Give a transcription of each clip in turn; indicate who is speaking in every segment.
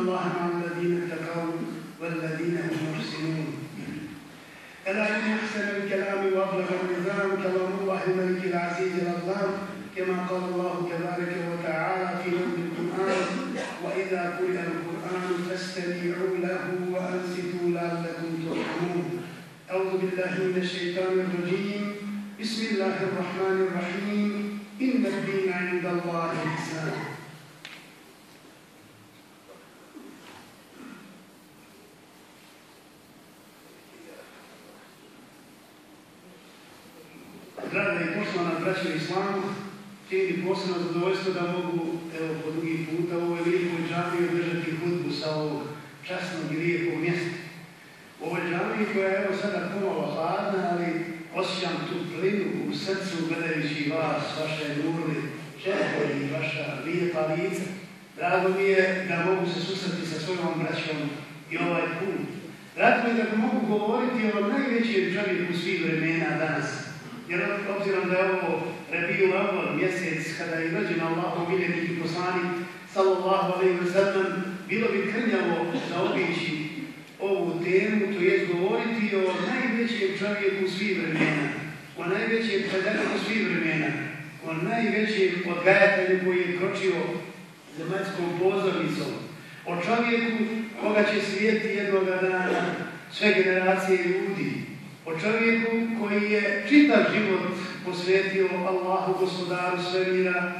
Speaker 1: الله مع الذين اتقوا والذين هم محسنون. ألا إن أحسن الكلام وأبلغ النظام كلام الله الملك العزيز العظام كما قال الله تبارك وتعالى في نظم القرآن وإذا قرئ القرآن فاستمعوا له وأنصتوا لعلكم ترحمون. أعوذ بالله من الشيطان الرجيم. بسم الله الرحمن الرحيم. إن الدين عند الله الاسلام Draga i poštovana braća Islamu, čini posebno zadovoljstvo da mogu evo, po drugi puta u ovoj lijepoj džami održati hudbu sa ovog časnog i lijepog mjesta. U ovoj džami koja je evo sada pomalo hladna, ali osjećam tu plinu u srcu gledajući vas, vaše nurli, čepo i vaša lijepa lica. Drago mi je da mogu se susreti sa svojom braćom i ovaj put. Drago mi je da mogu govoriti o najvećem čovjeku svih vremena danas. Jer obzirom da je ovo Rebiju Avor mjesec kada je rođen Allahom miljenik i poslanik sallallahu alaihi wa sallam, bilo bi krnjavo zaobići ovu temu, to je govoriti o najvećem čovjeku svih vremena, o najvećem predatelju svih vremena, o najvećem odgajatelju koji je kročio zemaljskom pozornicom, o čovjeku koga će svijeti jednoga dana sve generacije ljudi, o čovjeku koji je čitav život posvetio Allahu gospodaru svemira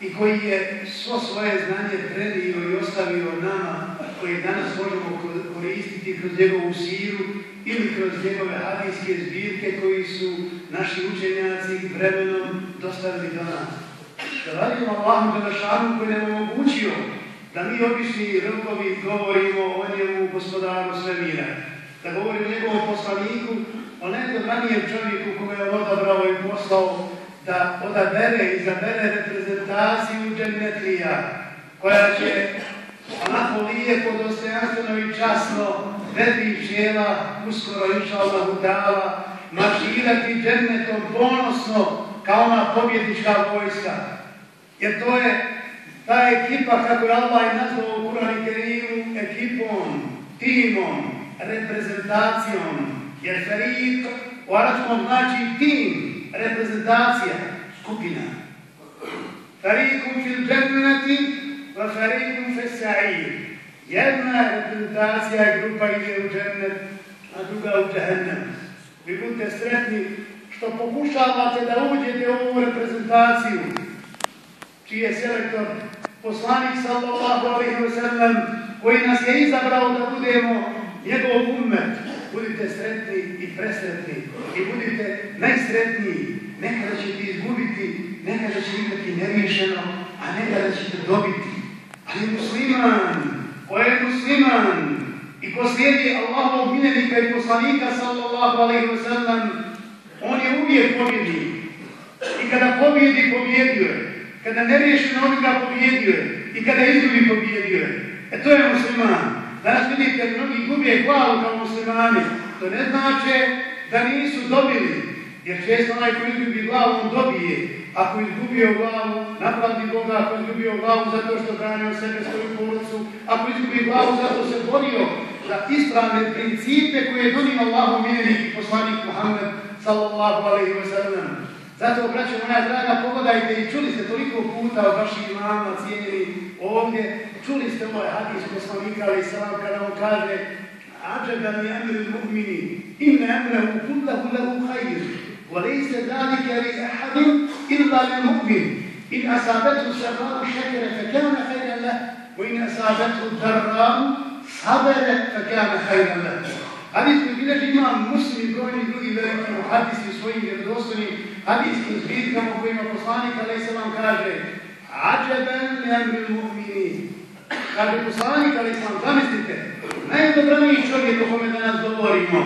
Speaker 1: i koji je svo svoje znanje prenio i ostavio nama koji danas možemo koristiti kroz njegovu siru ili kroz njegove hadijske zbirke koji su naši učenjaci vremenom dostavili do nas. Da radimo Allahu Đelešanu koji nam omogućio da mi obični rokovi govorimo o njemu gospodaru svemira. Da govorimo o njegovom poslaniku Pa o najdobranijem čovjeku koga je odabrao i poslao da odabere i zabere reprezentaciju džennetlija, koja će onako lijepo, dostojanstveno i časno vedri šjela, uskoro inša Allahu dala, marširati džennetom ponosno kao ona pobjedička vojska. Jer to je ta ekipa, kako je Allah i nazvao u Kurani Kerimu, ekipom, timom, reprezentacijom, Jer ferik u arabskom znači tim, reprezentacija, skupina. Ferikum fil dženneti, va ferikum fil sa'ir. Jedna reprezentacija i grupa ide u džennet, a druga u džehennem. Vi budete sretni što pokušavate da uđete u ovu reprezentaciju, čiji je selektor poslanik sallallahu alaihi wa sallam, koji nas je izabrao da budemo njegov ummet, budite sretni i presretni i budite najsretniji. Nekada ćete izgubiti, nekada će imati neriješeno, a nekada ćete dobiti. Ali musliman, ko je musliman i ko slijedi Allahov minenika i poslanika sallallahu alaihi wa sallam, on je uvijek pobjednik. I kada pobjedi, pobjedio je. Kada neriješeno, on ga pobjedio je. I kada izgubi, pobjedio je. E to je musliman. Danas vidite, mnogi gubije glavu kao muslimani. To ne znači da nisu dobili. Jer često onaj koji izgubi glavu, on dobije. Ako izgubio glavu, napravdi Boga. Ako izgubio glavu zato što branio sebe svoju porucu, Ako izgubi glavu zato se borio za ispravne principe koje je donio Allahu mijenik i poslanik Muhammed sallallahu alaihi wa sallam. Zato, braćo moja draga, pogledajte i čuli ste toliko puta od vaših imama cijeli ovdje, čuli ste moj hadis ko smo vikali sa vam kada on kaže Ađe da mi emre zbog mini, im ne emre u kudla kudla u hajir, volej se dali kjeri ehadim illa li mu'min, in asabetu sabaru šekere fekevne fejnele, u in asabetu tarram sabere fekevne fejnele. Hadis mi bileži imam muslim i brojni drugi veliki hadisi svojim vjerodostojnim, hadijskim zbirkama u kojima poslanik Ali se vam kaže Ađeben li amri mu'mini. Kaže poslanik Ali se vam, zamislite, najdobraniji čovjek o kome danas govorimo,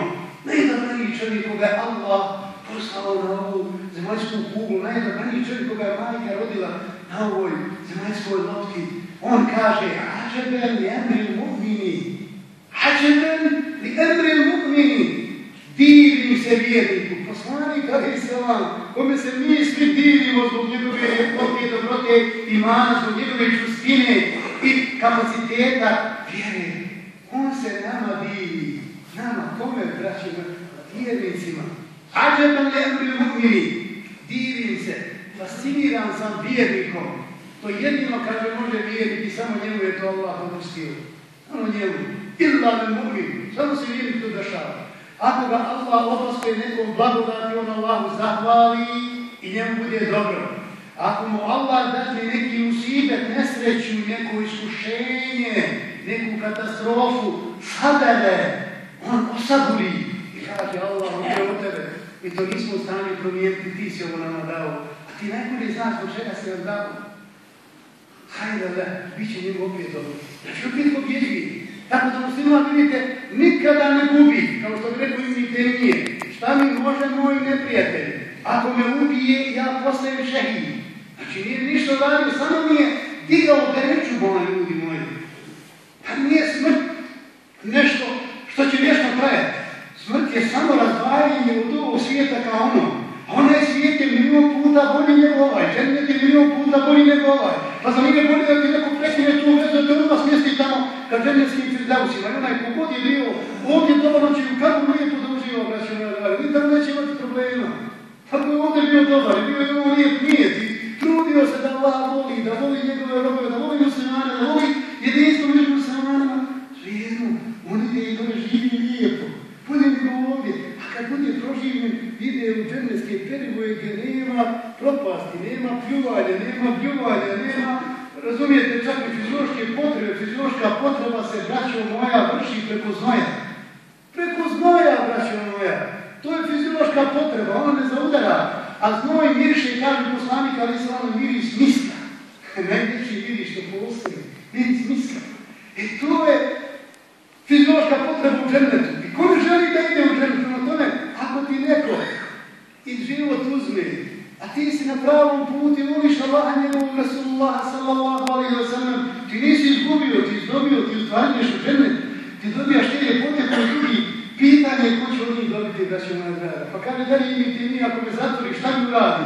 Speaker 1: najdobraniji čovjek koga je Allah poslao na ovu zemaljsku kuglu, najdobraniji čovjek koga je majka rodila na ovoj zemaljskoj lopti, on kaže Ađeben li amri mu'mini. Ađeben li amri mu'mini divim se vjerniku, poslanik Ali vam, kome se mi svi divimo zbog njegove ljepote, dobrote, imana, zbog njegove čustine i kapaciteta vjere. On se nama divi, nama, kome braćima, vjernicima. Ađeban le emri mu'mini, divim se, fasciniran sam vjernikom. To jedino kaže može vjeriti, samo njemu je to Allah odustio. Samo njemu. Illa le mu'min, samo se vjernik to dešava. Ako ga Allah oproste nekom blagodati, on Allahu zahvali i njemu bude dobro. Ako mu Allah dati neki usibet, nesreću, neko iskušenje, neku katastrofu, sadele, on osaburi i kaže Allah, on je u tebe. Mi to nismo u stanju promijeniti, ti si ovo nama dao. A ti najbolje znaš zbog čega se nam dao. Hajde da, bit će njemu opet dobro. Da će opet pobjeđi. Tako da musliman, vidite, nikada ne gubi, kao što bi rekao im temije. Šta mi može moj neprijatelj? Ako me ubije, ja postajem šehid. Znači, nije ništa radio, samo mi je digao dereću, moj ljudi moji. Pa nije smrt nešto što će nešto trajati. Smrt je samo razdvajanje od ovog svijeta kao ono. A onaj svijet je milion puta bolji nego ovaj. Ženet je milion puta bolji nego ovaj. Pa za nije bolje da ti neko prekine tu vezu, da te odmah smjesti tamo ka dženevskim firdausima. I onaj kogod je bio ovdje dobar, on će u kako lijepo da uživa, braći moja draga. I tamo neće imati problema. Ako je ovdje bio dobar, bio je ovo lijep nijet i trudio se da Allah voli, da voli njegove robove, da voli muslimane, da voli jedinstvo među muslimanima. Svijedno, on ide i tome živi lijepo. Bude nego ovdje. A kad bude proživljen, ide u dženevske perivoje gdje nema propasti, nema pljuvanja, nema pljuvanja, nema Razumijete, čak i fiziološke potrebe, fiziološka potreba se, braćo moja, vrši preko znoja. Preko znoja, braćo moja. To je fiziološka potreba, ona ne zaudara. A znoj miriše, kaže poslanik, ali se ono miris miska. Najveći miris što postoji, miris miska. I e to je fiziološka potreba u džennetu. I ko ne želi da ide u džennetu na tome? Ako ti neko iz život uzme, A ti si na pravom putu i voliš Allaha njegovog Rasulullah sallallahu alaihi wa sallam. Ti nisi izgubio, ti izdobio, ti ustvarnješ u žene, Ti dobijaš te ljepote koji drugi pitanje ko će od njih dobiti da će moja draga. Pa kada da li imi ti mi ako me zatvoriš, šta mi uradi?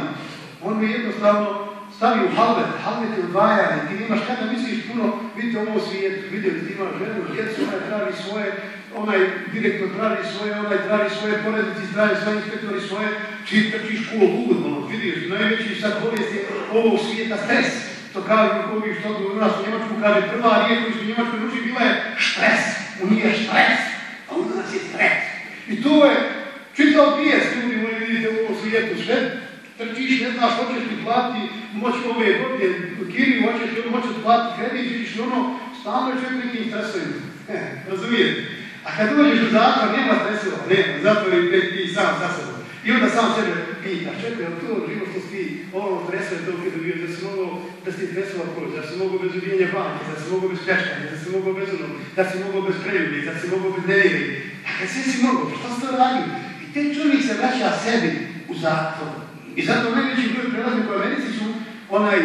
Speaker 1: On mi jednostavno stavi u halvet, halvet je odvajanje. Ti nemaš kada misliš puno, vidite ovo svijet, vidjeli ti imaš ženu, djecu, onaj traži svoje, onaj direktor traži svoje, onaj traži svoje poredici, traži svoje inspektori svoje, čiji trčiš kulo ugodno, vidiš, najveći sad bolest je ovog svijeta stres. To kaže koji što u nas u Njemačku kaže prva riječ koji su u Njemačkoj ruči bila je štres. U nije štres, a u nas je stres. I to je čitao bijes, ljudi moji vidite u ovom svijetu sve. Trčiš, ne znaš, hoćeš ti plati moć ove godine, kiri, hoćeš ti moći plati kredit, vidiš ono, stalno je čovjek nekim stresujem. Razumijete? A kad dođeš u zatvor, nema stresova, nema, zatvor je ti sam sa sobom. I onda sam sebe pita, čekaj, ali to život što ti ono stresove to kada bio, da si mogo, da si stresova proći, da si mogo bez ubijenja banke, da si mogo bez pljačkanja, da si mogo bez ono, da si mogo bez preljubi, da si mogo bez nevjeri. A dakle, kad sve si mogo, što si to radio? I te čovjek se vraća sebi u zatvor. I zato najveći broj prelaznika u Americi su onaj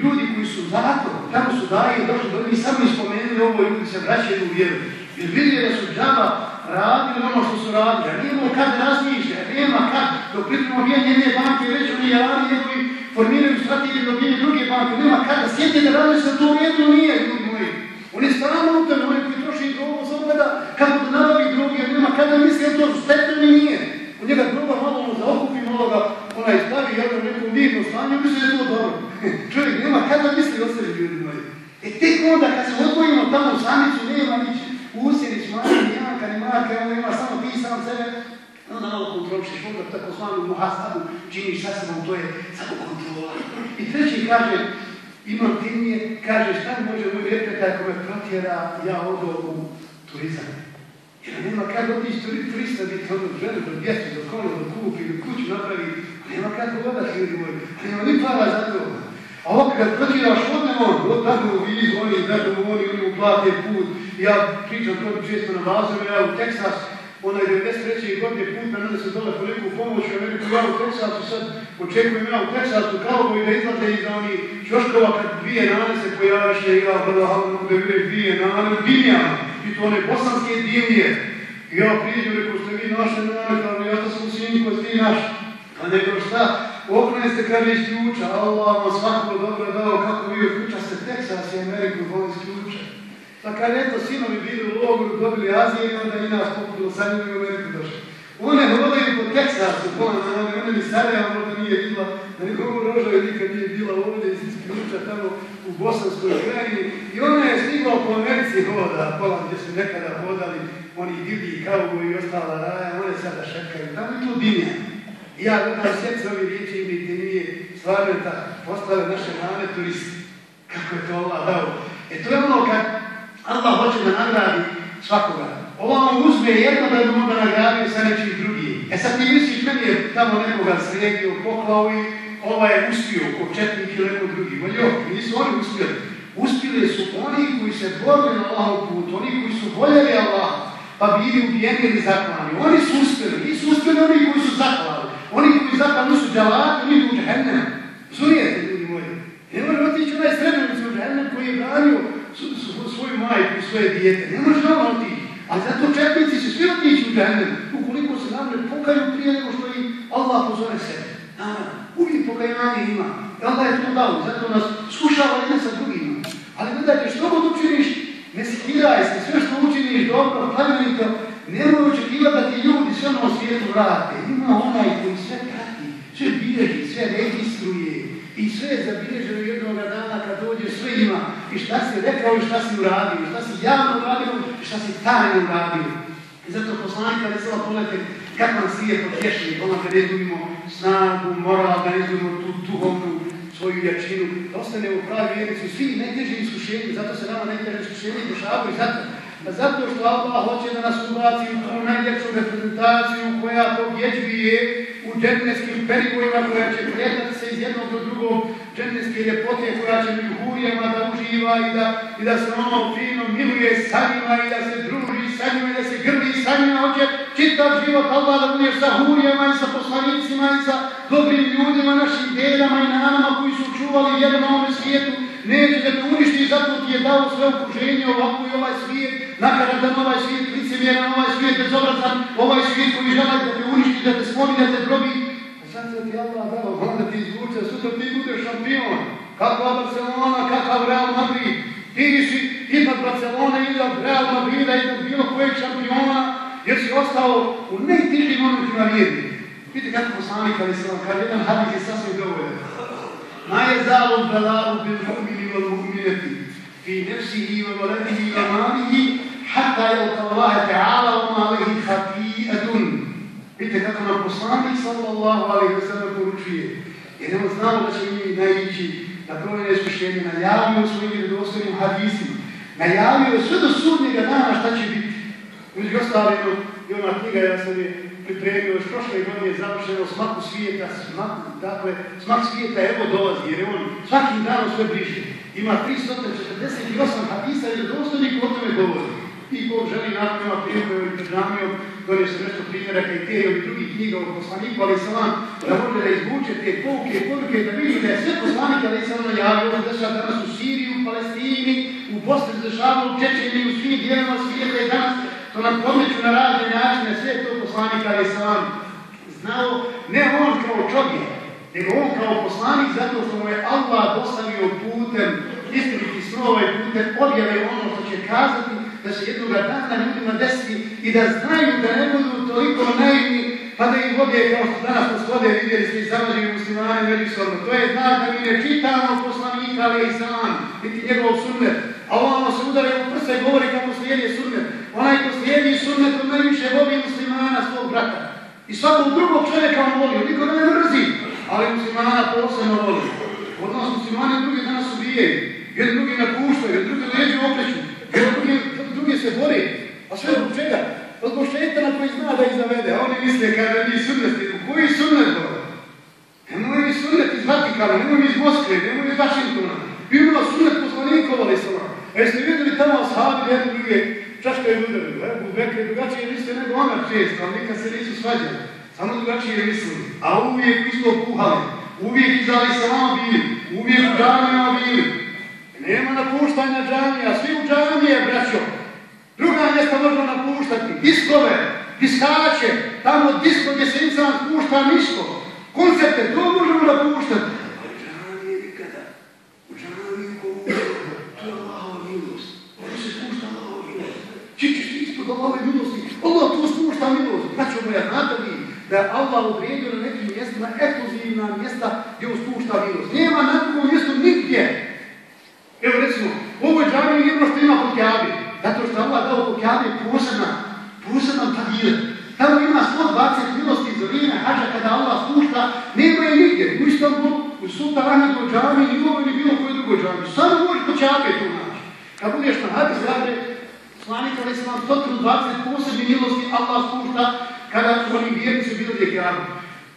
Speaker 1: ljudi koji su u zatvor, tamo su daje došli do njih, samo ispomenuli ovo ljudi se vraćaju u vjeru. Jer vidje da su džaba radili ono što su radili, a nije imao kad razmišlja, nema kad, dok pripremo vijenje jedne banke, već oni radi njegovi formiraju strategije do vijenje druge banke, nema kad sjeti da radi se to jedno nije, ljudi moji. On je u tome, oni koji troši drogu, samo gleda kako da nabavi drogi, nema kada misli, jer to stetno mi nije. U njega droga malo mu zaokupi, malo ga onaj stavi, jel da nekom mirno stanje, misli da je to dobro. Čovjek nema kada misli o sebi, ljudi moji. E tek onda, kad se odvojimo tamo samicu, nema nič, usjerić, mani, majka ni marka, onda ima samo ti sam sebe, onda malo kontrolišiš, onda tako zvanu muhastavu činiš sa sebom, to je samo kontrola. I treći kaže, imam timnije, kaže šta mi može moj vjetreta ako me protjera, ja odo u turizam. Jer nema kako otići turista biti ono ženu do djecu, do kolo, do kupi, ili kuću napravi. Nema kako odati ljudi moji. Nema ni para za to. A ono, on kad prođiraš odnemo, od tako vidiš, oni, tako oni, oni mu plate put. Ja pričam to često na bazove, ja u Teksas, onaj 93. godine put na nade se dole po neku pomoć u Ameriku, ja u Teksasu sad očekujem ja u Teksasu kao koji da izlaze iz oni čoškova kad dvije nane se pojaviše i ja vrlo halno da vide dvije nane dimja i to one bosanske dimlje. I ja priđu, rekao ste vi naše nane, kao ja to sam u Sinjiko, ti naš. A neko šta, okrene ste kada iz ključa, Allah vam svako dobro dao kako vi od ključa ste Teksas i Ameriku voli s ključa. Pa kad eto sinovi bili u logoru, dobili Azije, onda i nas pokupilo sa njima i u Ameriku došli. One hodaju po Teksasu, pola na one, one mi Sarajeva možda nije bila, na nikomu rožaju nikad nije bila ovdje iz ključa tamo u Bosanskoj krajini. I ona je stigla po Americi hoda, pola gdje su nekada hodali, oni divlji kao i ostala raja, one sada šekaju, tamo je tu dinja. I ja gledam sjeti ovi riječi i mi nije stvarno da postale naše mane turisti. Kako je to Allah dao. E to je ono kad Allah hoće da nagradi svakoga. Ovo vam uzme jedno da bi onda nagradio sa nečim drugim. E sad ti misliš, meni je tamo nekoga sredio, poklao i ovaj je uspio, ko četnik ili neko drugi. Valjo, nisu oni uspjeli. Uspjeli su oni koji se borili na Allahov put, oni koji su voljeli Allah, pa bili ubijeni ili zaklani. Oni su uspjeli, nisu uspjeli oni koji su zaklani. Oni koji zaklani nisu džavati, oni idu u džahennem. Zunijete, ljudi moji. Ne može otići onaj srebrnici u džahennem koji je branio svoju majku i svoje dijete. Ne može ono otići. A zato četnici se svi otići u džahennem, ukoliko se nam ne pokaju prije nego što im Allah pozove sebe. Naravno, uvijek pokajanje ima. I Allah je to dao, zato nas skušava jedan sa drugima. Ali gledajte, što god učiniš, ne sikiraj se, sve što učiniš dobro, pravilnito, nemoj očekivati da ti ljudi sve ono na svijetu vrate. Ima onaj koji bilježi, sve registruje i sve je zabilježeno jednog dana kad dođe sve ima i šta si rekao i šta si uradio, šta si javno uradio i šta si tajno uradio. I zato poslanika ne sada pogledajte kako nas svijet potješni, ono kad izgubimo snagu, moral, da izgubimo tu duhovnu svoju jačinu, da ostane u pravi vjericu, svi najteži iskušenji, zato se nama najteži iskušenje dešavaju, zato zato što Allah hoće da nas ubaci u tu najljepšu reprezentaciju koja pobjeđuje u džennetskim perigojima koja će prijetati se iz jednog do drugog džennetske ljepote koja će mi hurijama da uživa i da, i da se ono fino miluje sa njima i da se druži sa njima i da se grli sa njima. Hoće čitav život Allah da budeš sa hurijama i sa poslanicima i sa dobrim ljudima, našim dedama i nanama koji su čuvali jedno na svijetu neće da te uništi, zato ti je dao sve okruženje ovako i ovaj svijet, nakaradan ovaj svijet, licemjeran ovaj svijet, bezobrazan ovaj svijet koji žele da te uništi, da te spomi, da te probi. A sad se ti Allah dao, onda ti izvuče, sutra ti budeš šampion, kakva Barcelona, kakav Real Madrid, ti viši ipak Barcelona ili od Real Madrida ili od bilo kojeg šampiona, jer si ostao u najtižim momentima vijednih. Vidite kako poslanik, ali se vam, kad jedan hadis je sasvim dovoljeno. Najezalom belalu bil mu'min, بالمؤمن والمؤمنة في نفسه وولده وماله حتى يلقى الله تعالى وما عليه خطيئة Vidite kako nam poslanik sallallahu alaihi wa sallam poručuje. Jer nema znamo da će mi naići na brojne iskušenje, najavio svojim vjerodostojnim hadisima, najavio sve do sudnjega dana šta će biti. Među ostavljeno i ona knjiga, ja sam je pripremio još prošle godine završeno smaku svijeta, smaku, dakle, smak svijeta evo dolazi, jer je on svakim danom sve bliže. Ima 348 hadisa i dostojnik o tome govori. I ko želi nakon prijepojom i prednamijom, donio se nešto primjera kaj te i drugih knjiga o poslaniku, ali sam vam da može da izvuče te pouke i poruke, da vidite da je sve poslanike, ali sam vam najavio, da se danas u Siriji, u Palestini, u Bosni, se dešava, u Čečeni, u svim dijelama svijeta i danas to nam podmeću na razne načine, sve to poslanik ali sam znao, ne on kao čovjek, nego on kao poslanik zato što mu je Allah dostavio putem istiniti snova i putem objave ono što će kazati da se jednog dana ljudima desi i da znaju da ne budu toliko naivni pa da ih vode kao što danas nas vode vidjeli ste i zamađeni muslimani međusobno. To je znak da mi ne čitamo poslanika ali i sam, niti njegov sunnet. A ono se udare u prsa i govori kako slijedi sunnet. Onaj ko slijedi sunnet, on najviše voli muslimana svog brata. I svakog drugog čovjeka on voli, niko ne mrzi, ali muslimana posebno voli. Odnosno, muslimani drugi danas ubijaju, jer drugi napuštaju, jer drugi leđu okreću, jer drugi, drugi se bori. A sve zbog čega? Pa misle, kada mi sunneti, u koji sunnet dobro? Nemoj mi sunnet iz Vatikana, nemoj mi iz Moskve, nemoj mi iz Vašingtona. Bi imala sunnet poslanikova, sama. Ono. A jeste vidjeli tamo sahabi jedne druge, čaška je udarili, evo, Bekre drugačije misle nego ona čest, ali nikad se nisu svađali. Samo drugačije misle. A uvijek isto puhali, uvijek izdali salama bili, uvijek u džamijama bili. Nema napuštanja džamija, svi u džamije, braćo. Druga mjesta možemo napuštati, diskove, diskače, tamo disko gdje se insan pušta nisko. Koncerte, to možemo napuštati. A u džamije nikada. U džamije ko to je Allahova milost. Ovo se spušta Allahova milost. Čičiš ti ispod Allahove milosti. Allah tu spušta milost. Braćo moja, znate vi da je Allah odredio na nekim mjestima ekluzivna mjesta gdje on spušta milost. Nema na drugom mjestu nigdje. Evo recimo, u ovoj džami jedno što ima kod Kjabi, zato što Allah dao kod Kjabi posebna, posebna tabiret. Tamo ima 120 milosti za vrijeme hađa kada Allah spušta, nema je nigdje. U Istanbul, u Sultan Ahmedu džami, i ovo ili bilo koji drugoj džami. Samo možeš po Kjabe tu naći. Kad budeš na hađi zrađe, slanika ali vam 120 posebni milosti Allah spušta kada oni vjernici bili gdje Kjabe.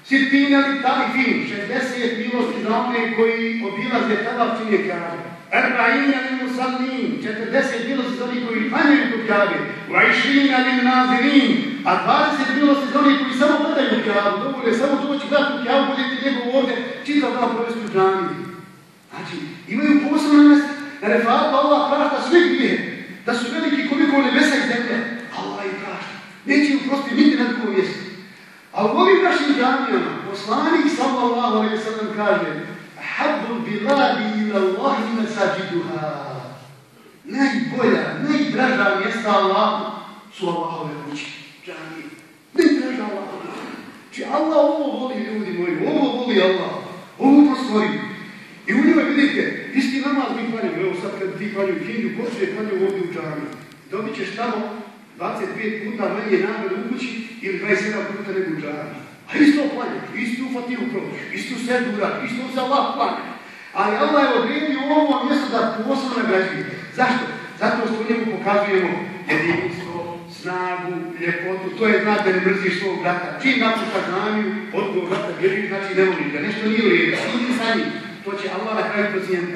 Speaker 1: Sitina li tali film, 60 milosti za one koji obilaze tada činje Kjabe. Erbaina li musallin, 40 bilo za onih koji klanjaju kod Kjabe. Vajšina li nazirin, a 20 bilo za onih koji samo gledaju Kjabu. Dobro je samo doći gledati u Kjabu, budete njegov ovdje, čitav dan provesti u džami. Znači, imaju posebno mjesto da refatu Allah prašta sve grije, da su veliki koliko nebesa i zemlje. Allah ih prašta. Neće im prosti niti na drugom mjestu. A u ovim našim džamijama, poslanik sallallahu alaihi sallam kaže Habbul biladi ila Allahi masajiduha. Najbolja, najdraža mjesta Allahu su Allahove kuće, džamije. Najdraža Allahove Či znači, Allah ovo voli ljudi moji, ovo voli Allah. Ovo to stvori. I u njima vidite, isti namaz mi klanjamo, evo sad kad ti klanju kinju, počne klanju ovdje u džami. Dobit ćeš tamo 25 puta manje nagrade u kući ili 27 puta nego u džami. A isto klanjaš, istu fatihu prođeš, istu sedu uradi, istu za Allah klanjaš. Ali Allah je odredio ovo mjesto da posebno nagrađuje. Zašto? Zato što njemu pokazujemo jedinstvo, snagu, ljepotu. To je znak da ne mrziš svog brata. Čim napuštaš znanju, odgovor brata vjeruješ, znači ne voliš ga. Nešto nije u redu. Sidi sa njim. To će Allah na kraju procijeniti.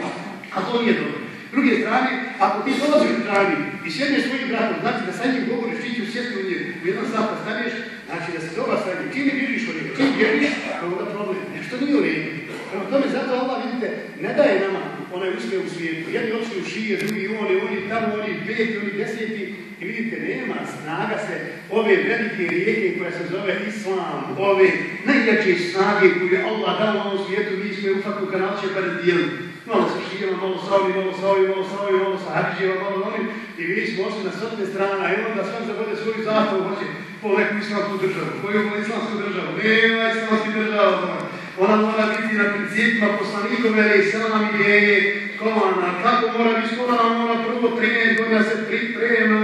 Speaker 1: A to nije dobro. S druge strane, ako ti dolaziš u strani i sjedneš svojim bratom, znači da sa njim govoriš, ti ću sjesti u njegu, u jedan sat staneš, znači da se doba sa. Čim ne bježiš od njega, čim bježiš, to je onda problem. Nešto nije u redu. Prema tome, zato Allah, vidite, ne daje nama onaj uspje u svijetu. Jedni odšli u šije, drugi oni, oni tamo, oni peti, oni deseti. I vidite, nema snaga se ove velike rijeke koja se zove Islam, ove najjače snage koje je Allah dao na ovom svijetu, mi smo je u kanalče pa razdijelili. Malo sa šijama, malo sa ovim, malo sa ovim, malo sa ovim, malo sa hađijama, malo sa ovim. I mi smo ošli na srtne strana i onda sve zavode svoju zastavu, hoće po neku islamsku državu. Koju po islamsku državu? Nema islamski država. Ona mora biti na principima poslanikove ili selam ideje komana. Kako mora biti komana? Mora prvo 13 godina se priprema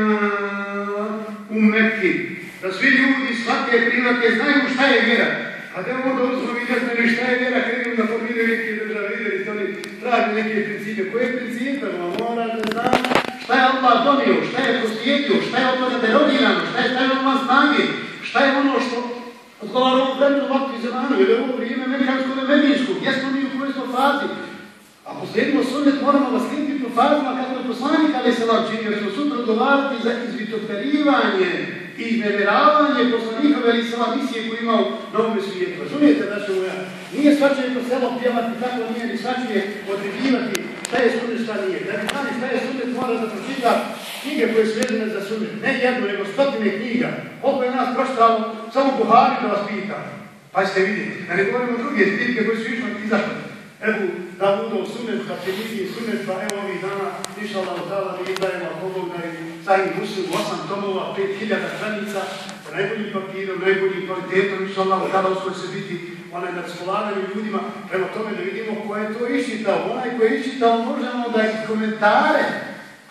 Speaker 1: u Mekki. Da svi ljudi svake prilike znaju šta je vjera. A da onda uzmo vidjeti šta je vjera, krenu da formiraju neke države, vidjeli ste oni traži neke principe. Koje principe? Mora da zna Allah donio, šta je posvijetio, šta je od toga derodirano, šta je stavio van snage, šta je ono što odgovara ovom vremenu vakti zemanu, jer je ovo vrijeme mekansko i medijsko, gdje smo mi u kojoj smo fazi. Ako slijedimo sunnet, moramo vas slijediti u fazima kako je poslanik, ali se vam čini, jer ćemo sutra odgovarati za izvitoperivanje i izmeveravanje poslanikove ili sva misije koju imao na ovom svijetu. Razumijete, da moja? Nije svačanje po selo pjevati, tako nije ni svačanje određivati šta je sunnet, šta nije. Da bi znali šta je sunnet, mora da pročita knjige koje su vezane za sunnet. Ne jednu, nego stotine knjiga. Koliko je nas proštalo, samo Buhari da vas pita. Pa ćete vidjeti. Da ne govorimo druge zbirke koje su išle izašli. Evo, da budu sunet, kad će biti sunet, pa evo ovih dana, ništa Allah odala, mi izdajemo Bogog, da je sajim muslim, osam tomova, pet hiljada stranica, najboljim papirom, najboljim kvalitetom, ništa Allah odala, uskoj se biti onaj na raspolaganju ljudima, prema tome da vidimo ko je to iščitao. Onaj ko je iščitao, možemo da i komentare,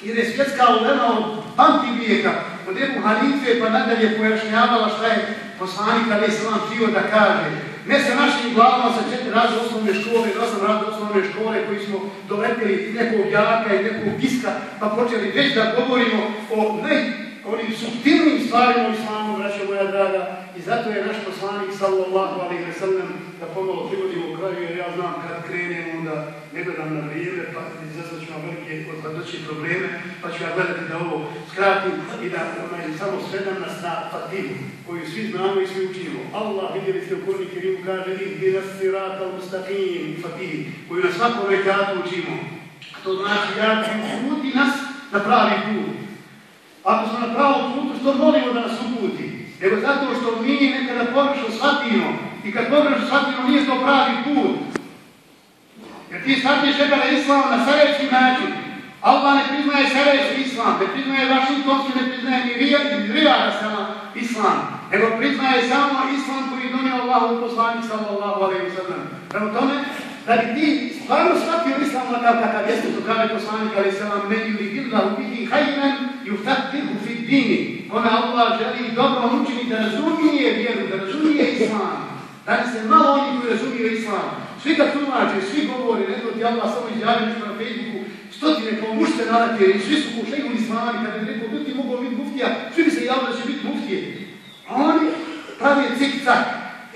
Speaker 1: jer je svjetska ulema od pamtivijeka, od jednu halife pa nadalje pojašnjavala šta je poslanik Ali Islam htio da kaže. Ne sa našim glavama sa četiri razne osnovne škole, osam razne osnovne škole koji smo doletili nekog jaka i nekog giska, pa počeli već da govorimo o naj, onim subtilnim stvarima u islamu, braćo moja draga, i I zato je naš poslanik, sallallahu alaihi wa sallam, da pomalo privodimo u kraju, jer ja znam kad krenem onda ne gledam na vrijeme, pa zato ću vam velike odhladoći probleme, pa ću ja gledati da ovo skratim i da onaj, samo svedam nas na Fatimu, koju svi znamo i svi učimo. Allah, vidjeli ste u Kurni Kirimu, kaže, ih bi nas sirata u stakim, Fatim, koju na svakom rekatu učimo. To znači, ja ću uputi nas na pravi put. Ako smo na pravom putu, što molimo da nas uputi? nego zato što mi nekada površno shvatimo i kad pogrešno shvatimo nije to pravi put. Jer ti shvatiš na islam na sarajevski način. Allah ne priznaje sarajevski islam, ne priznaje vašingtonski, ne priznaje ni rijada sama islam, nego priznaje samo islam koji donio Allah u poslani sallallahu alaihi wa sallam. Prema tome, da bi ti stvarno shvatio islam takav kakav jeste, to kaže poslanik alaihi sallam, men yuri billahu bihi hajmen yuftaktihu fi dini. Kome Allah želi dobro učini da razumije vjeru, da razumije islam. Da se malo oni koji razumiju islam. Svi kad tumače, svi govori, nego ti Allah samo izjavio nešto na Facebooku, stotine kao mušte nalatjeri, svi su ko šeju islami, kada bi rekao, biti mogu biti muftija, svi bi se javno da će biti muftije. A oni pravi cik-cak.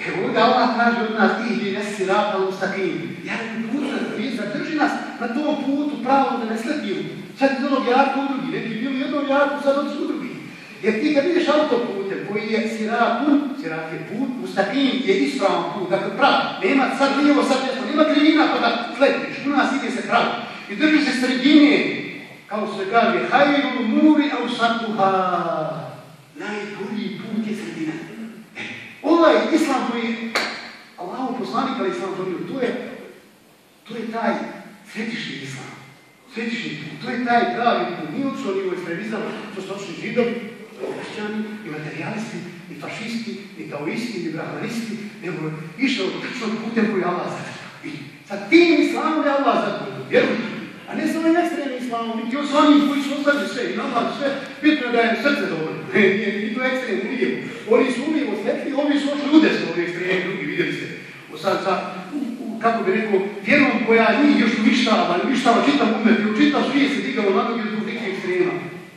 Speaker 1: E ovdje Allah traži od nas, ihdi nesi rata u stakim. Ja ne put vi zadrži nas na tom putu pravo da ne sletimo. Sad iz onog jarka u drugi, neki bili jednom jarku, sad odći u drugi. Jer ti kad ideš autoputem koji je siratun, sirat je put, u je ispravan put, dakle prav, nema sad lijevo, sad nešto, nema krivina pa da sletiš, u nas ide se prav. I drži se sredine, kao se kaže, hajru muri au satuha, najbolji put je sredina. Ovaj islam koji je Allahu poslanik ali islam donio, to je, to je taj središnji islam. središnji put, to je taj pravi put. Nije odšao ni u ekstremizam, to su odšli židovi, hrišćani, i materialisti, i fašisti, i taoisti, i brahmanisti, nego išao trčnog putem koji Allah zatrpa. I sa tim islamom je Allah zatrpa, vjerujte. A ne samo ekstremni islamom, niti os oni koji su ostavili sve, i nama sve, bitno da je srce dovoljno. Ne, nije, nije to ekstremno, nije. Oni su uvijevo stekli, ovi su ošli udesno, ovi ekstremni drugi, vidjeli ste. O sad, sad, kako bi rekao, vjerom koja njih još uništava, uništava čitav umet, i čitav svijet se digao na noge zbog nekih ekstrema.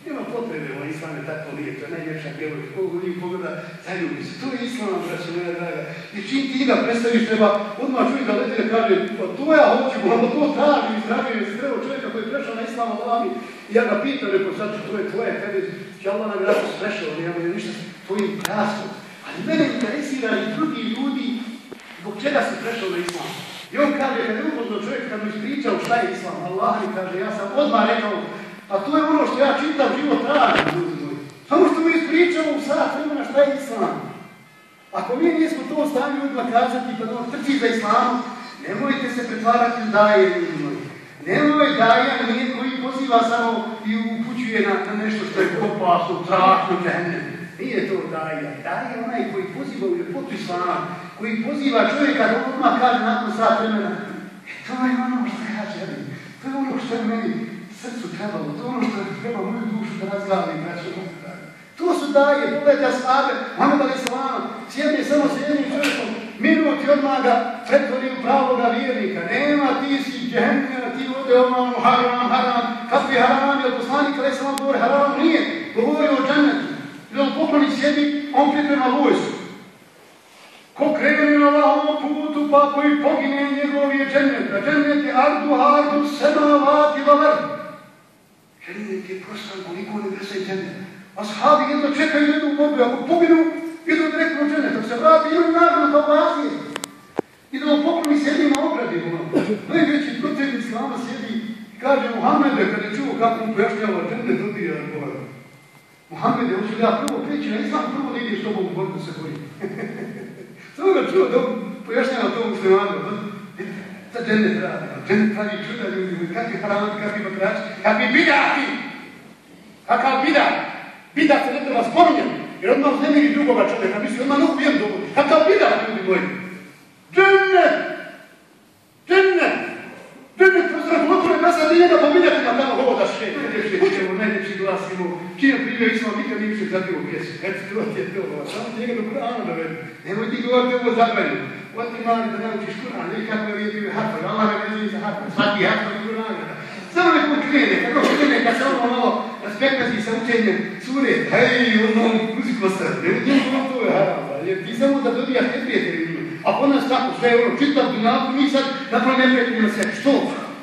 Speaker 1: Nema potrebe, on islam je tako lijep, to je najljepša djevojka, koliko njih pogleda, zaljubi se, to je islam, braćo moja draga. I čim ti ga predstaviš, treba odmah čuj da leti da kaže, pa to ja hoću, pa to traži, traži, se treba čovjeka koji je prešao na islam, Allah mi, i ja ga pitam, rekao, sad to je tvoje, tebe, će Allah na rako sprešao, nema je ništa to je krasno. Ali mene interesira i drugi ljudi, zbog čega si prešao na islam. I on kaže, kad je upoznao čovjek, kad mi ispričao šta je islam, Allah mi kaže, ja sam odmah rekao, A to je ono što ja čitam život tražim, ljudi moji. Samo što mi ispričamo u sat vremena šta je islam. Ako mi nismo to stavili ljudima kazati, kad on trči za islamom, nemojte se pretvarati u daje, ljudi moji. Nemoj daja nije koji poziva samo i upućuje na, na nešto što je opasno, strašno, džene. Nije to daja. Daja je onaj koji poziva u ljepotu islama, koji poziva čovjeka da odmah kaže nakon sat vremena, e, to je ono što ja želim, to je ono što je meni srcu trebalo, to ono što treba moju dušu da razglavi, braćo, To su daje, pogledajte ashabe, Mohamed Ali Salama, sjedni samo s jednim čovjekom, minut i odmah ga pretvori u pravoga vjernika. Nema, ti si džehennija, ti ode ono, ono haram, haram, kakvi haram, jer poslanik Ali Salama govori haram, nije, govori o džennetu. I on pokloni sjedi, on priprema vojsku. Ko krene na Allahovom putu, pa koji pogine njegov je džennet. A džennet je ardu, ardu, sema, vati, vavrdu. Džennet je prostan koliko nebesa i džennet. Ashabi jedno čekaju jednu borbu, ako poginu, idu direktno u džennet. Ako se vrati, idu nagradu kao vazije. I da pokloni sjedi na ogradi. Ono. Najveći protivnik slama sjedi i kaže Muhammede, kad je čuo kako mu pojašnjava džene, odbija na borbu. Muhammede, hoću ja prvo preći na islam, prvo da ideš tobom u borbu se boji. Samo ga čuo da pojašnjava to muslimanu. Za džene pravi? Džene pravi čuda ljudi. Kakvi haramati, kakvi bakrači, kakvi bidati. Kakav bidat. Bidat se ne treba spominjati. Jer odmah uznemiri drugoga čovjeka. Misli, odmah ne ubijem drugo. Kakav bidat, ljudi moji. Džene! Džene! Džene, pozdrav, otore nas, a nije da po bidatima tamo hodaš. Ideš, ćemo najljepši glas imamo. Čije primjer ismo, nikad nije se više u pjesu. Eto, to ti je to. Samo ti njega do Kur'ana dovedi. Nemoj ti govoriti ovo zabranju. Oti mali da naučiš Kur'an, ili kako je bio harfa, Allah ga ne zove za harfa, svaki harfa i Kur'an. Samo neko krene, kako krene, kad se ono malo spektazi sa učenjem sure, hej, ono, muziku sad, ne vidim ono to je haram, jer ti samo da dobijaš neprijatelji njima. A po nas tako, sve je ono, čitav dunjavu, mi sad napravo neprijatelji na sebi, što?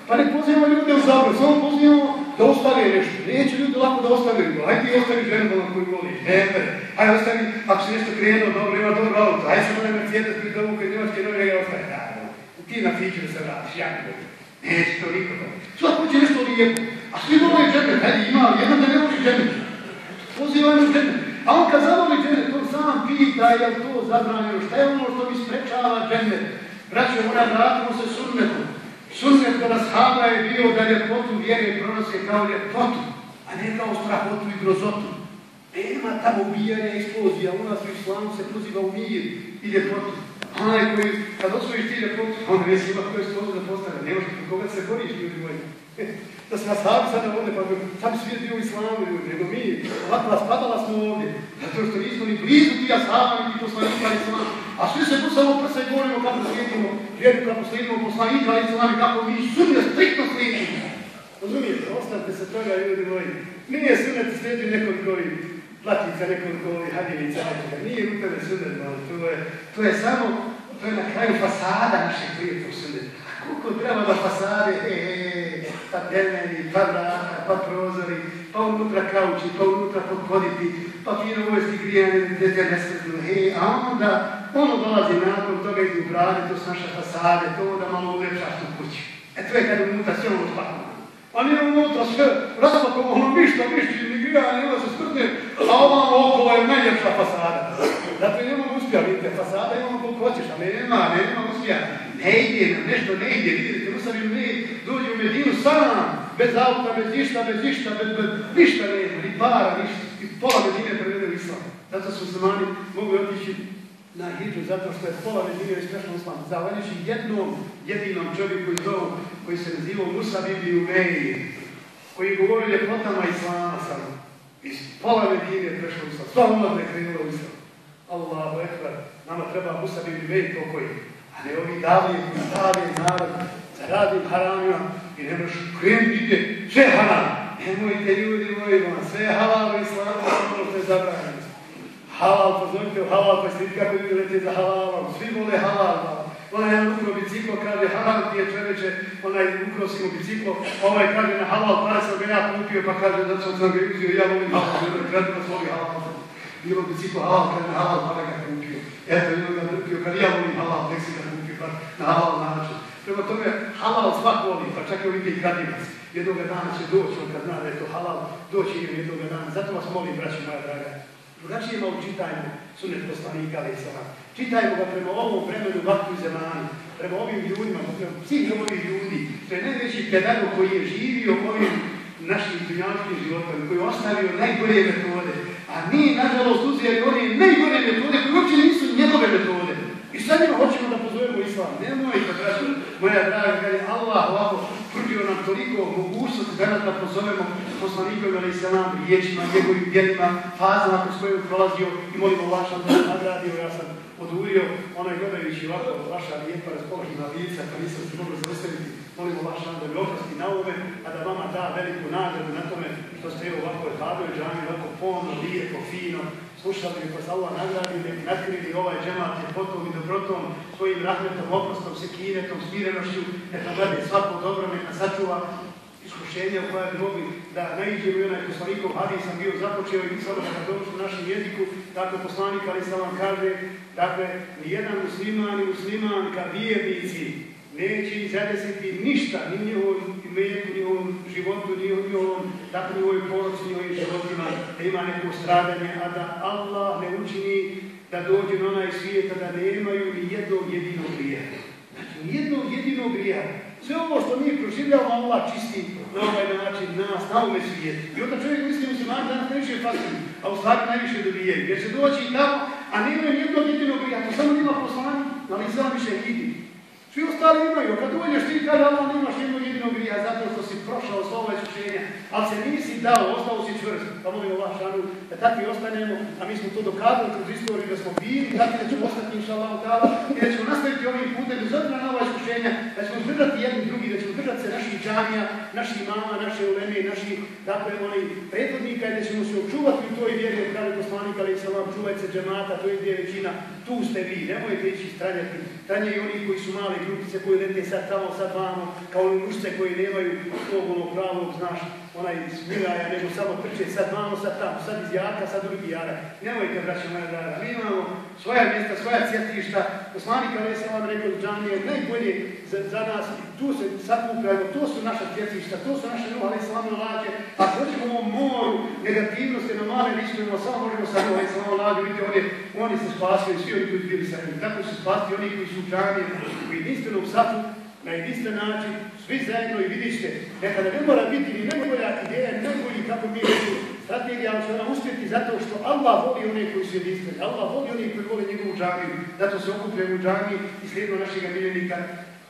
Speaker 1: Pa ne pozivamo ljude u zabro, samo pozivamo da ostave nešto. Neće ljudi lako da ostave ljude. Ajde ti ostavi ženu da koju voliš. Ne, ne. Ajde ostavi, ako si nešto krenuo, dobro, ima dobro auto. Ajde sam onaj Mercedes pri domu kad nemaš kje nove, ja ostavi. Da, da. Ti na fiću da se vratiš, ja ne Neće to niko to. Svako će nešto lijepo. A svi vole žene, hajde ima, jedan da ne voli žene. Pozivajmo žene. A on kad zavoli žene, to sam pita, je li to zabranjeno, šta je ono što mi sprečava žene? Braćo, mora vratimo se sunnetu. Sunnet kada shaba je bio da ljepotu vjere pronose kao ljepotu, a ne kao strahotu i grozotu. Nema tamo ubijanja i eksplozija, u nas u islamu se poziva u mir i ljepotu. Onaj koji, kad osvojiš ti ljepotu, on ne ima koje slozu da postane, ne možeš koga se boriš ljudi moji. da se nastavi sada ovdje, pa sam svijet bio u islamu ljudi, nego mi, ovako raspadala smo ovdje, zato što nismo ni blizu ti ashaba, poslanika islamu. A svi se tu samo prsa i govorimo kako slijedimo vjeru, kako slijedimo poslanika islamu, kako mi sunne striktno slijedimo. Razumijete, ostavite se toga ljudi moji. Nije sunet slijedi nekoliko platica, nekoliko hadjevica, nije u tebe sunet, to je, to je samo, to je na kraju fasada našeg lijepog A Koliko treba da fasade, e, e, e, pa temeni, pa vrata, pa prozori, pa unutra kauči, pa unutra podvoditi, pa fino uvesti grijane, gdje te ne sredno, he, a onda ono dolazi nakon toga i u to su naše fasade, to da malo ulepšaš tu kuću. E to je kad unutra sve ono spakano. A nije unutra sve, razlako, ono ništa, ništa, ni grijane, nema ono se smrtne, a ovamo okolo je najljepša fasada. Zato imamo nemamo uspija, vidite, fasada imamo koliko hoćeš, a nema, nema uspija. Ne ide nam, nešto ne ide, vidite, Jerusalim ne dođe u Medinu sam, bez auta, bez ništa, bez ništa, bez, bez ništa ne ide, ni para, ništa, i pola Medine prevede Islam. Zato su muslimani mogli otići na hijđu, zato što je pola Medine isprešno Islam. Zavaljujući jednom, jedinom čovjeku iz ovom, koji se nazivao Musa Bibi Umeji, koji govori ljepotama Islama samo. Iz pola Medine je prešlo Islam. Sva umadne je krenula u Islam. Allahu ekber, nama treba Musa Bibi Umeji to koji je ne ovi dali, stavi narod za radim haramima i ne moš krenuti ide, sve haram. Nemojte ljudi moji, sve je halal u islamu, ono što je zabranjeno. Halal, pozorite u halal, pa ste kako ljudi lete za halalom, svi vole halal. Ono. Ona je ukro biciklo kaže halal ti je čoveče, ona je si biciklo, ovaj kaže na halal, pa sam ga ja kupio, pa kaže da sam sam ga uzio, ja volim halal, da je kratko svoj halal. Bilo biciklo halal, kaže na halal, pa ga kupio. Eto, jedno ga kupio, kad ja volim halal, nek si ga kupio, pa na halal način. Prema tome, halal svak voli, pa čak i ovdje i kradinac. Jednog dana će doći, on kad zna da je to halal, doći im jednog dana. Zato vas molim, braći moja draga, drugačije malo čitajmo sunet poslanika, ali sada. Čitajmo ga prema ovom vremenu, vaktu i zemani, prema ovim ljudima, prema svih ovih ljudi. To je najveći pedagog koji je živio ovim našim dunjanskim životom, koji je ostavio najbolje metode. A mi, nažalost, uzeli one najgore metode koje uopće nisu njegove metode. I sad njima hoćemo da pozovemo islam. Nemojte, braću, moja draga, kada je Allah ovako pružio nam toliko mogućnost da da pozovemo poslanikovima se nam riječima, njegovim djelima, fazama kroz koje je prolazio i molimo Allah što da nagradio. Ja sam odurio onaj gledajući ovako vaša lijepa raspoložena lica, pa nisam se mogli zaustaviti. Molimo Allah što da mi oprosti na ove, a da vama da veliku nagradu na tome što ste ovako hadoj džami, ovako pomno, lijepo, fino, slušali mi kroz Allah nagradi, bi nakrili ovaj džemat ljepotom i dobrotom, svojim rahmetom, oprostom, sekinetom, smirenošću, neka glede svako dobro, neka sačuva iskušenja u koja bi mogli da naiđemo i onaj poslanikov hadij sam bio započeo i sada da dođu u našem jeziku, dakle poslanik ali sam vam kaže, dakle, nijedan musliman i muslimanka vjernici neće zadesiti ništa ni njihovom imetu, ni u njihovom životu, ni u njihovom, dakle, ni ovoj poroci, ni ovim životima, da ima neko stradanje, a da Allah ne učini da dođe na onaj svijet, da nemaju ni jednog jedinog grija. Znači, ni jednog jedinog grija. Sve ovo što mi proživljamo, Allah čisti na ovaj način nas, na ovome svijetu. I onda čovjek misli muslimani danas najviše fasili, a u stvari najviše dobijaju. Jer se doći tamo, a nemaju nijednog jedinog grija. To samo nima poslani, ali sam više vidi. Svi ostali imaju, kad uđeš ti kada Allah nemaš jednog jedinog grija zato što si prošao sva ova iskušenja, ali se nisi dao, ostao si čvrst. Pa molim Allah šanu da takvi ostanemo, a mi smo to dokazali kroz istoriju da smo bili, takvi da ćemo ostati inša Allah dala i da ćemo nastaviti ovim putem bez obzira na ova iskušenja, da ćemo držati jedni drugi, da ćemo držati se naših džamija, naših mama, naše uleme, naših, dakle, onih prethodnika i da ćemo se očuvati u toj vjeri, od kada poslanika, ali se vam čuvajte se džemata, to je gdje većina, tu ste vi, nemojte ići stranjati. Tranje i oni koji su mali grupice, koji lete sad tamo, sad vamo, kao oni mušce koje nemaju tog onog pravog, znaš, onaj smiraja, nego samo trče sad vamo, sad tamo, sad iz jaka, sad drugi jara. Nemojte, braće moja draga, mi imamo svoja mjesta, svoja cjetišta. Poslanik Ali se vam rekao, džanije, najbolje za, za nas, tu se sakupljamo, to su naša djecišta, to su naše nuha, ali lađe. Ako hoćemo u moru negativnosti na male mislimo, samo možemo sa nuha, ali lađe, vidite, oni, oni se spasili, svi oni koji su bili sa njim. Tako su spasili oni koji su učani u jedinstvenom satu, na jedinstven način, svi zajedno i vidište, nekada ne mora biti ni najbolja ideja, najbolji kako mi je strategija, ali će ona uspjeti zato što Allah voli one koji su jedinstveni, Allah voli one koji vole njegovu džamiju, zato se okupljaju u džamiji i slijedno našeg miljenika,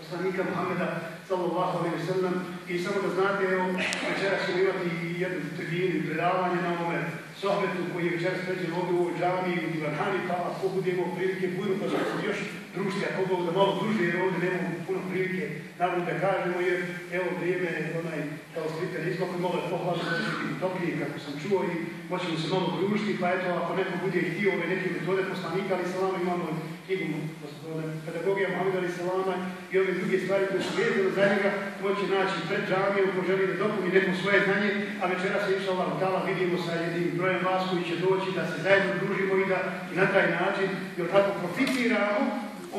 Speaker 1: poslanika Muhammeda, sallallahu alaihi wa sallam, i samo da znate, evo, večera ćemo imati jednu tribinu predavanje na ovome sohbetu koji je večeras pređen ovdje u ovoj džami u Divanhani, pa ako budemo prilike, budemo pa smo još društvi, ako Bog da malo druže, jer ovdje nemamo puno prilike nam da kažemo, jer evo vrijeme, onaj, kao skrite, nismo koji malo pohladno, da će biti toplije, kako sam čuo, i moćemo se malo družiti, pa eto, ako neko bude htio ove neke metode poslanika, ali sa vama imamo knjigu pedagogija Mohameda ali Salama i ove druge stvari koje su vezane za njega, moći naći pred džamijom ko želi da dopuni neko svoje znanje, a večera se išla Allah dala, vidimo sa jednim brojem vas koji će doći da se zajedno družimo i da i na taj način, jer tako profitiramo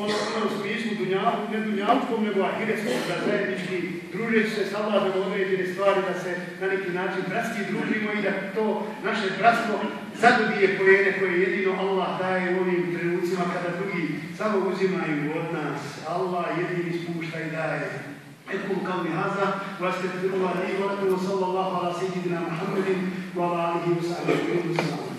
Speaker 1: ono ono smislu dunjavu, ne dunjavkom, nego ahiretskom, da zajednički družeći se, savladamo određene stvari, da se na neki način bratski družimo i da to naše bratstvo zadobije pojene koje jedino Allah daje u ovim trenucima kada drugi samo uzimaju od nas. Allah jedini spušta i daje. Ekum kao mi haza, vaste firula i vratu, sallallahu ala sejidina Muhammedin, wa ala alihi wa sallam.